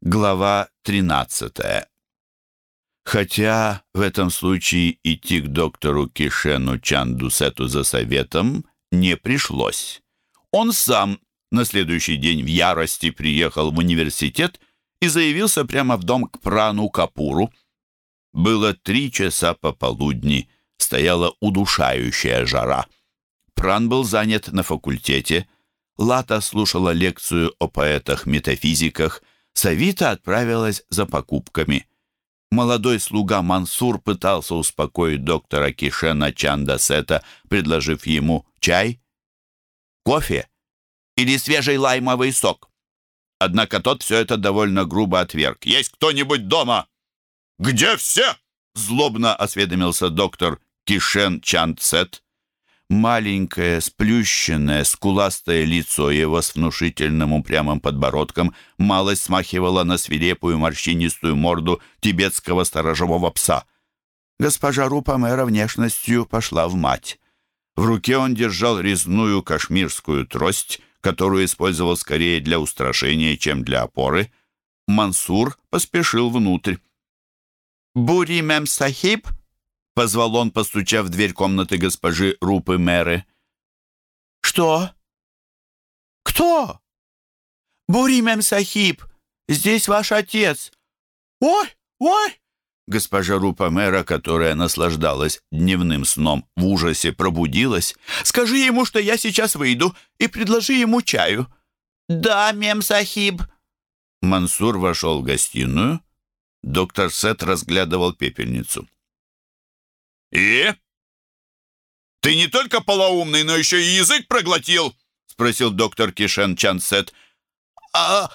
Глава 13. Хотя в этом случае идти к доктору Кишену Чандусету за советом не пришлось. Он сам на следующий день в ярости приехал в университет и заявился прямо в дом к прану Капуру. Было три часа пополудни, стояла удушающая жара. Пран был занят на факультете. Лата слушала лекцию о поэтах-метафизиках. Савита отправилась за покупками. Молодой слуга Мансур пытался успокоить доктора Кишена Чандасета, предложив ему чай, кофе или свежий лаймовый сок. Однако тот все это довольно грубо отверг. «Есть кто-нибудь дома?» «Где все?» — злобно осведомился доктор Кишен Чандсет. Маленькое, сплющенное, скуластое лицо его с внушительным упрямым подбородком малость смахивало на свирепую морщинистую морду тибетского сторожевого пса. Госпожа Рупамера внешностью пошла в мать. В руке он держал резную кашмирскую трость, которую использовал скорее для устрашения, чем для опоры. Мансур поспешил внутрь. «Бури Мем Сахиб?» — позвал он, постучав в дверь комнаты госпожи Рупы Мэры. «Что? Кто?» «Буримем Сахиб, здесь ваш отец». «Ой, ой!» Госпожа Рупа Мэра, которая наслаждалась дневным сном, в ужасе пробудилась. «Скажи ему, что я сейчас выйду, и предложи ему чаю». «Да, мем Сахиб». Мансур вошел в гостиную. Доктор Сет разглядывал пепельницу. «И? Ты не только полоумный, но еще и язык проглотил?» — спросил доктор Кишен Чансет. «А...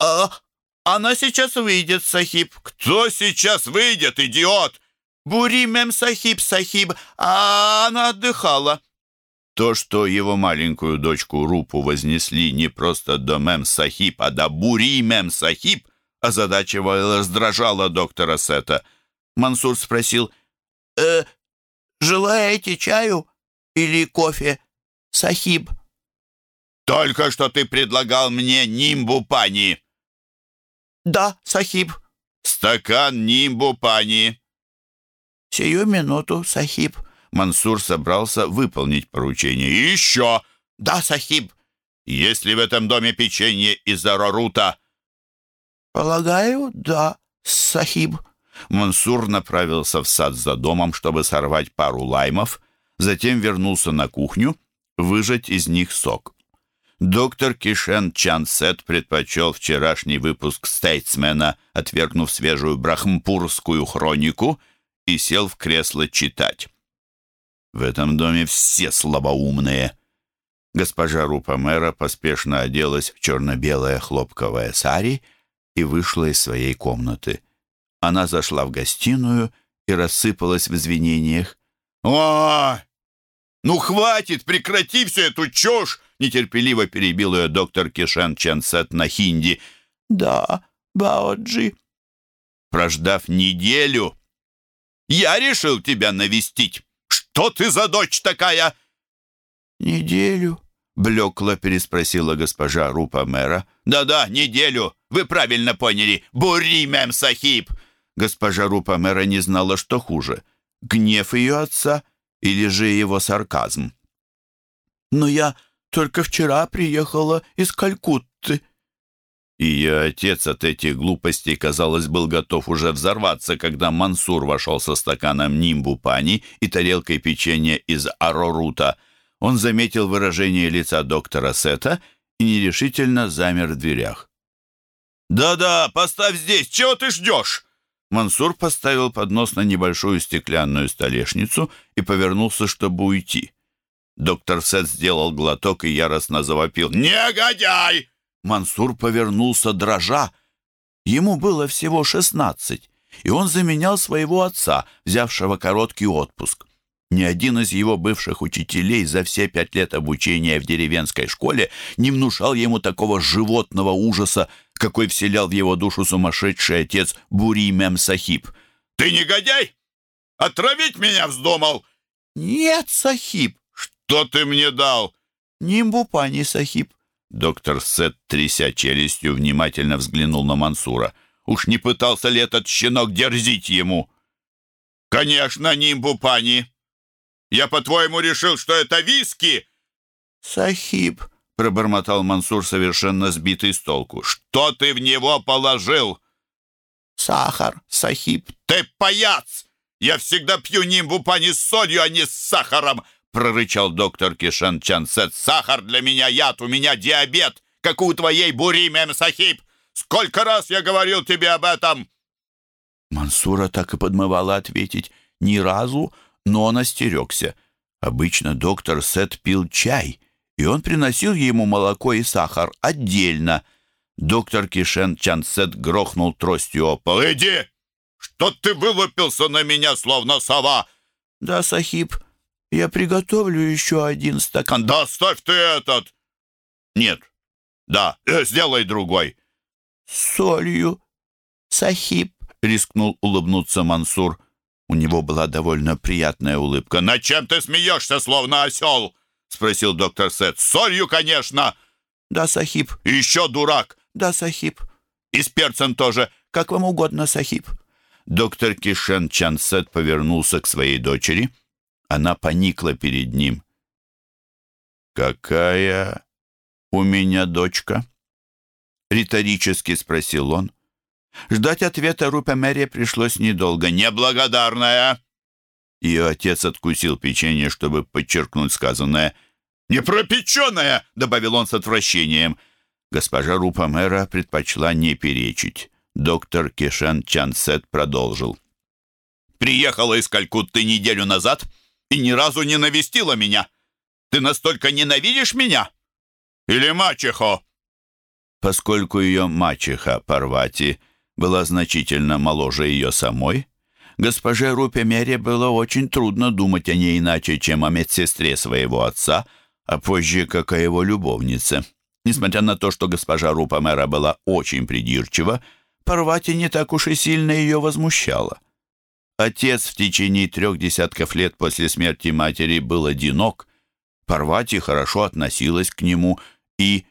а... она сейчас выйдет, Сахиб». «Кто сейчас выйдет, идиот?» «Бури мем Сахиб, Сахиб, а она отдыхала». То, что его маленькую дочку Рупу вознесли не просто до мем Сахиб, а до Бури мем Сахиб, озадачивало и раздражало доктора Сета. Мансур спросил — э, желаете чаю или кофе, сахиб?» «Только что ты предлагал мне нимбу пани». «Да, сахиб». «Стакан нимбу пани». «Сию минуту, сахиб». Мансур собрался выполнить поручение. еще!» «Да, сахиб». «Есть ли в этом доме печенье из арарута?» «Полагаю, да, сахиб». Мансур направился в сад за домом, чтобы сорвать пару лаймов, затем вернулся на кухню, выжать из них сок. Доктор Кишен Чансет предпочел вчерашний выпуск «Стейтсмена», отвергнув свежую брахмпурскую хронику, и сел в кресло читать. В этом доме все слабоумные. Госпожа Рупа-мэра поспешно оделась в черно-белое хлопковое сари и вышла из своей комнаты. Она зашла в гостиную и рассыпалась в извинениях. «О, ну хватит, прекрати всю эту чушь!» Нетерпеливо перебил ее доктор Кишен Ченсет на хинди. «Да, Баоджи». Прождав неделю, я решил тебя навестить. Что ты за дочь такая?» «Неделю?» — блекло переспросила госпожа Рупа мэра. «Да-да, неделю. Вы правильно поняли. Бури, мэм сахиб. Госпожа Рупа мэра не знала, что хуже — гнев ее отца или же его сарказм. «Но я только вчера приехала из Калькутты». Ее отец от этих глупостей, казалось, был готов уже взорваться, когда Мансур вошел со стаканом нимбу пани и тарелкой печенья из арорута. Он заметил выражение лица доктора Сета и нерешительно замер в дверях. «Да-да, поставь здесь, чего ты ждешь?» Мансур поставил поднос на небольшую стеклянную столешницу и повернулся, чтобы уйти. Доктор Сет сделал глоток и яростно завопил. «Негодяй!» Мансур повернулся дрожа. Ему было всего шестнадцать, и он заменял своего отца, взявшего короткий отпуск. Ни один из его бывших учителей за все пять лет обучения в деревенской школе не внушал ему такого животного ужаса, какой вселял в его душу сумасшедший отец Бури Мем Сахиб. «Ты негодяй! Отравить меня вздумал!» «Нет, Сахиб!» «Что ты мне дал?» «Нимбу, пани Сахиб!» Доктор Сет, тряся челюстью, внимательно взглянул на Мансура. Уж не пытался ли этот щенок дерзить ему? «Конечно, нимбупани! Я, по-твоему, решил, что это виски?» «Сахиб», — пробормотал Мансур, совершенно сбитый с толку. «Что ты в него положил?» «Сахар, сахиб». «Ты паяц! Я всегда пью нимбупани с солью, а не с сахаром!» прорычал доктор Кишан Чансет. «Сахар для меня яд, у меня диабет, как у твоей бури, мем сахиб! Сколько раз я говорил тебе об этом!» Мансура так и подмывала ответить «ни разу», но он остерегся. Обычно доктор Сет пил чай, и он приносил ему молоко и сахар отдельно. Доктор Кишен Чансет грохнул тростью о пол. «Иди! Что ты вылупился на меня, словно сова?» «Да, сахиб, я приготовлю еще один стакан». «Да оставь ты этот!» «Нет, да, э, сделай другой». «С солью, сахиб», — рискнул улыбнуться Мансур. У него была довольно приятная улыбка. «Над чем ты смеешься, словно осел?» — спросил доктор Сет. «Солью, конечно!» «Да, сахиб». «Еще дурак!» «Да, сахиб». «И с перцем тоже!» «Как вам угодно, сахиб». Доктор Кишен Чансет повернулся к своей дочери. Она поникла перед ним. «Какая у меня дочка?» Риторически спросил он. Ждать ответа Рупе Мэри пришлось недолго. «Неблагодарная!» Ее отец откусил печенье, чтобы подчеркнуть сказанное. «Непропеченная!» — добавил он с отвращением. Госпожа Рупа Мэра предпочла не перечить. Доктор Кешен Чансет продолжил. «Приехала из Калькутты неделю назад и ни разу не навестила меня. Ты настолько ненавидишь меня? Или мачехо?» Поскольку ее мачеха Парвати была значительно моложе ее самой, госпоже Рупе Мере было очень трудно думать о ней иначе, чем о медсестре своего отца, а позже как о его любовнице. Несмотря на то, что госпожа Рупа Мэра была очень придирчива, Парвати не так уж и сильно ее возмущала. Отец в течение трех десятков лет после смерти матери был одинок, Парвати хорошо относилась к нему и,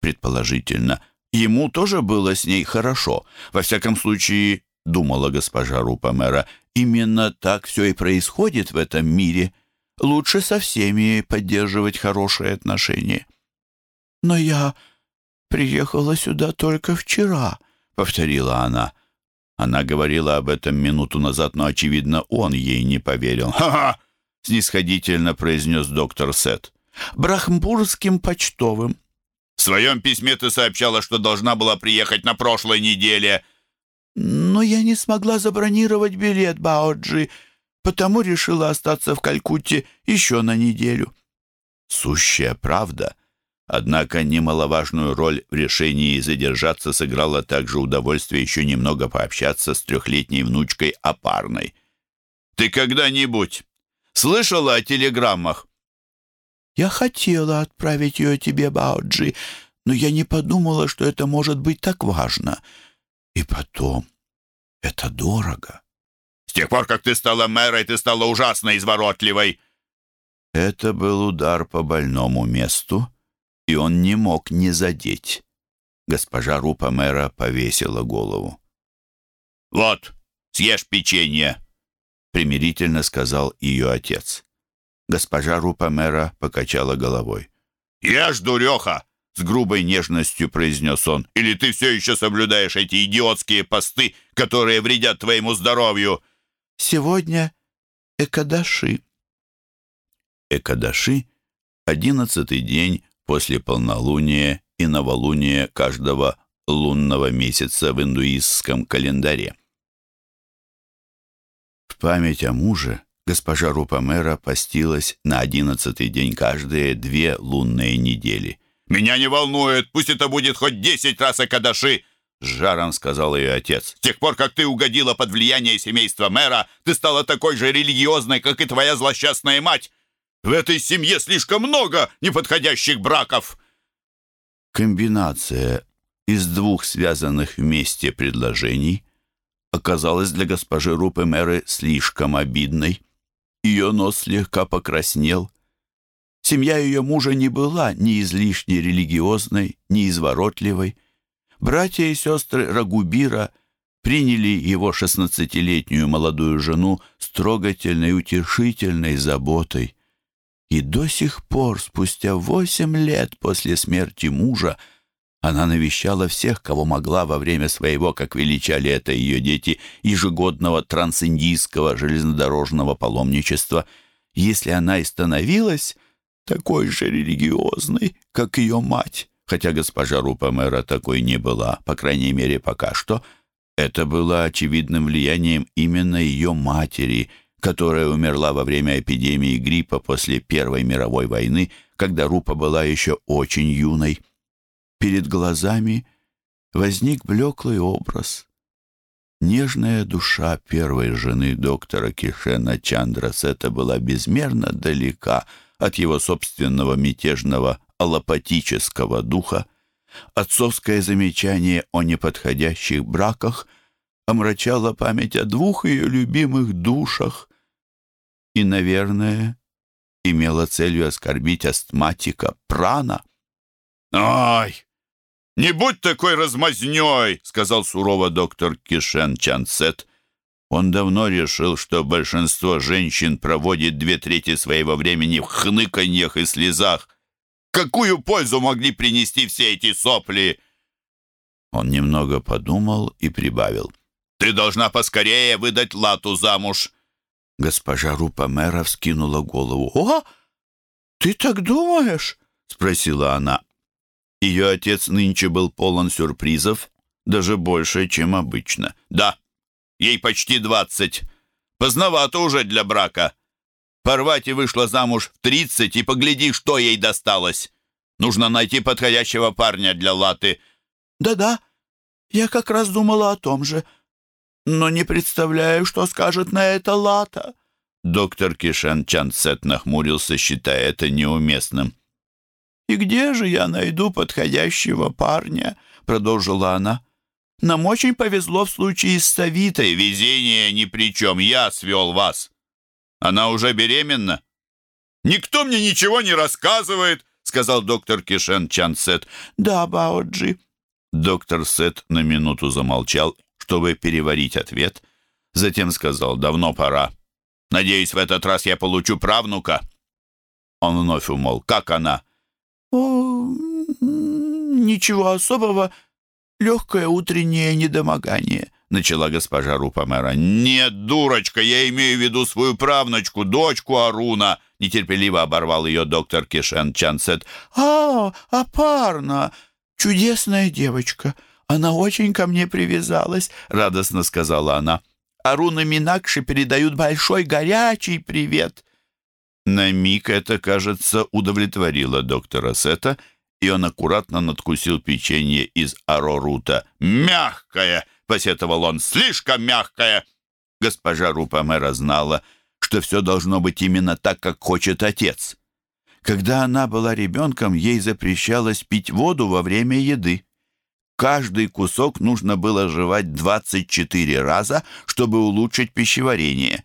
предположительно, ему тоже было с ней хорошо. Во всяком случае, думала госпожа Рупа-мэра, именно так все и происходит в этом мире. Лучше со всеми поддерживать хорошие отношения. «Но я приехала сюда только вчера», — повторила она. Она говорила об этом минуту назад, но, очевидно, он ей не поверил. «Ха-ха!» — снисходительно произнес доктор Сет. «Брахмпурским почтовым». «В своем письме ты сообщала, что должна была приехать на прошлой неделе». «Но я не смогла забронировать билет, Баоджи, потому решила остаться в Калькутте еще на неделю». Сущая правда — Однако немаловажную роль в решении задержаться сыграло также удовольствие еще немного пообщаться с трехлетней внучкой Апарной. «Ты когда-нибудь слышала о телеграммах?» «Я хотела отправить ее тебе, Бауджи, но я не подумала, что это может быть так важно. И потом, это дорого». «С тех пор, как ты стала мэрой, ты стала ужасно изворотливой». Это был удар по больному месту, и он не мог не задеть. Госпожа Рупа мэра повесила голову. «Вот, съешь печенье!» — примирительно сказал ее отец. Госпожа Рупа мэра покачала головой. «Ешь, дуреха!» — с грубой нежностью произнес он. «Или ты все еще соблюдаешь эти идиотские посты, которые вредят твоему здоровью?» «Сегодня Экадаши». Экадаши — одиннадцатый день после полнолуния и новолуния каждого лунного месяца в индуистском календаре. В память о муже госпожа Рупамера постилась на одиннадцатый день каждые две лунные недели. «Меня не волнует, пусть это будет хоть десять раз Акадаши!» — с жаром сказал ее отец. «С тех пор, как ты угодила под влияние семейства мэра, ты стала такой же религиозной, как и твоя злосчастная мать. В этой семье слишком много неподходящих браков!» Комбинация из двух связанных вместе предложений оказалась для госпожи Рупы Мэры слишком обидной. Ее нос слегка покраснел. Семья ее мужа не была ни излишне религиозной, ни изворотливой. Братья и сестры Рагубира приняли его шестнадцатилетнюю молодую жену с трогательной, утешительной заботой. И до сих пор, спустя восемь лет после смерти мужа, она навещала всех, кого могла во время своего, как величали это ее дети, ежегодного трансиндийского железнодорожного паломничества. Если она и становилась такой же религиозной, как ее мать, хотя госпожа Рупа мэра такой не была, по крайней мере, пока что, это было очевидным влиянием именно ее матери — которая умерла во время эпидемии гриппа после Первой мировой войны, когда Рупа была еще очень юной. Перед глазами возник блеклый образ. Нежная душа первой жены доктора Кишена Чандрасета была безмерно далека от его собственного мятежного аллопатического духа. Отцовское замечание о неподходящих браках омрачало память о двух ее любимых душах, и, наверное, имела целью оскорбить астматика Прана. «Ай, не будь такой размазнёй!» — сказал сурово доктор Кишен Чансет. Он давно решил, что большинство женщин проводит две трети своего времени в хныканьях и слезах. Какую пользу могли принести все эти сопли? Он немного подумал и прибавил. «Ты должна поскорее выдать Лату замуж. Госпожа Рупа-мэра вскинула голову. «О, ты так думаешь?» — спросила она. Ее отец нынче был полон сюрпризов, даже больше, чем обычно. «Да, ей почти двадцать. Поздновато уже для брака. Порвать и вышла замуж в тридцать, и погляди, что ей досталось. Нужно найти подходящего парня для Латы». «Да-да, я как раз думала о том же», но не представляю, что скажет на это Лата». Доктор Кишен Чансет нахмурился, считая это неуместным. «И где же я найду подходящего парня?» — продолжила она. «Нам очень повезло в случае с Савитой. Везение ни при чем. Я свел вас. Она уже беременна?» «Никто мне ничего не рассказывает», — сказал доктор Кишен Чансет. «Да, Баоджи». Доктор Сет на минуту замолчал чтобы переварить ответ. Затем сказал, давно пора. Надеюсь, в этот раз я получу правнука. Он вновь умол. Как она? О, ничего особого. Легкое утреннее недомогание, начала госпожа Рупамера. Нет, дурочка, я имею в виду свою правнучку, дочку Аруна. Нетерпеливо оборвал ее доктор Кишен Чансет. «А, Апарна! Чудесная девочка! «Она очень ко мне привязалась», — радостно сказала она. «Аруна Минакши передают большой горячий привет». На миг это, кажется, удовлетворило доктора Сета, и он аккуратно надкусил печенье из арорута. «Мягкое!» — посетовал он. «Слишком мягкое!» Госпожа Рупамера знала, что все должно быть именно так, как хочет отец. Когда она была ребенком, ей запрещалось пить воду во время еды. Каждый кусок нужно было жевать 24 раза, чтобы улучшить пищеварение.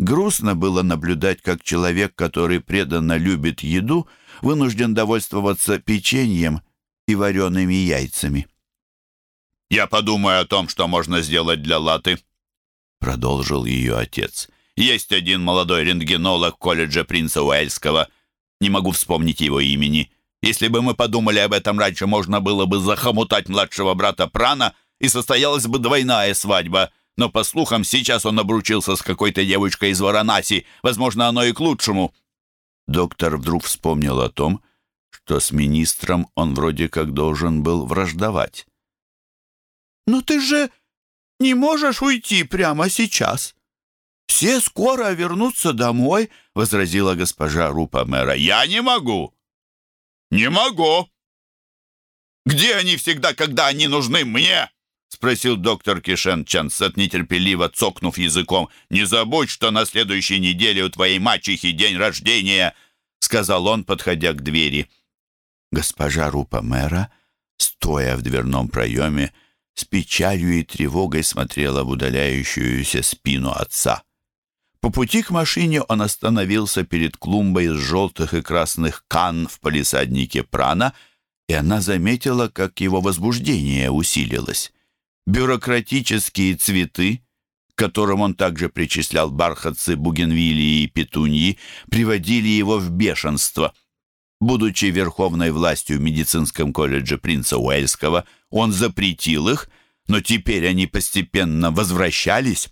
Грустно было наблюдать, как человек, который преданно любит еду, вынужден довольствоваться печеньем и вареными яйцами. «Я подумаю о том, что можно сделать для Латы», — продолжил ее отец. «Есть один молодой рентгенолог колледжа принца Уэльского. Не могу вспомнить его имени. Если бы мы подумали об этом раньше, можно было бы захомутать младшего брата Прана, и состоялась бы двойная свадьба. Но, по слухам, сейчас он обручился с какой-то девочкой из Варанаси. Возможно, оно и к лучшему». Доктор вдруг вспомнил о том, что с министром он вроде как должен был враждовать. «Но ты же не можешь уйти прямо сейчас. Все скоро вернутся домой», — возразила госпожа Рупа мэра. «Я не могу. «Не могу!» «Где они всегда, когда они нужны мне?» — спросил доктор Кишен Чансет, нетерпеливо цокнув языком. «Не забудь, что на следующей неделе у твоей мачехи день рождения!» — сказал он, подходя к двери. Госпожа Рупа мэра, стоя в дверном проеме, с печалью и тревогой смотрела в удаляющуюся спину отца. По пути к машине он остановился перед клумбой из желтых и красных кан в палисаднике Прана, и она заметила, как его возбуждение усилилось. Бюрократические цветы, к которым он также причислял бархатцы, бугенвилии и петуньи, приводили его в бешенство. Будучи верховной властью в медицинском колледже принца Уэльского, он запретил их, но теперь они постепенно возвращались.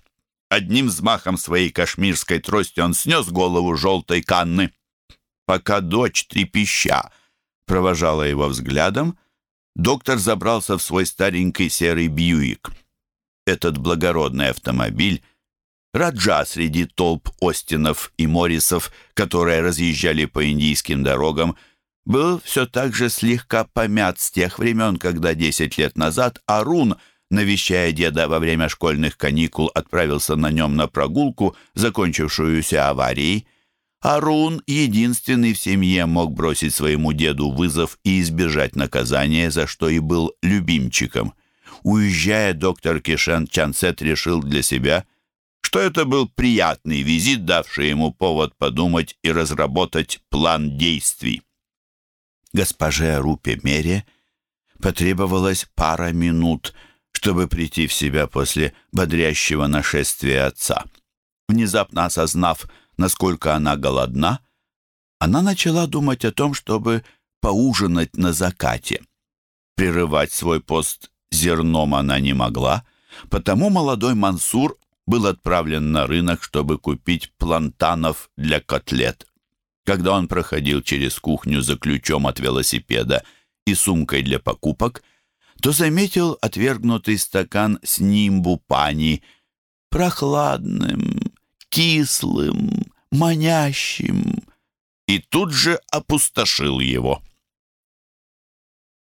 Одним взмахом своей кашмирской трости он снес голову желтой канны. Пока дочь трепеща провожала его взглядом, доктор забрался в свой старенький серый Бьюик. Этот благородный автомобиль Раджа среди толп Остинов и Моррисов, которые разъезжали по индийским дорогам, был все так же слегка помят с тех времен, когда десять лет назад Арун, навещая деда во время школьных каникул, отправился на нем на прогулку, закончившуюся аварией. Арун, единственный в семье, мог бросить своему деду вызов и избежать наказания, за что и был любимчиком. Уезжая, доктор Кишен Чансет решил для себя – что это был приятный визит, давший ему повод подумать и разработать план действий. Госпоже Рупе Мере потребовалось пара минут, чтобы прийти в себя после бодрящего нашествия отца. Внезапно осознав, насколько она голодна, она начала думать о том, чтобы поужинать на закате. Прерывать свой пост зерном она не могла, потому молодой Мансур был отправлен на рынок, чтобы купить плантанов для котлет. Когда он проходил через кухню за ключом от велосипеда и сумкой для покупок, то заметил отвергнутый стакан с нимбу пани, прохладным, кислым, манящим, и тут же опустошил его.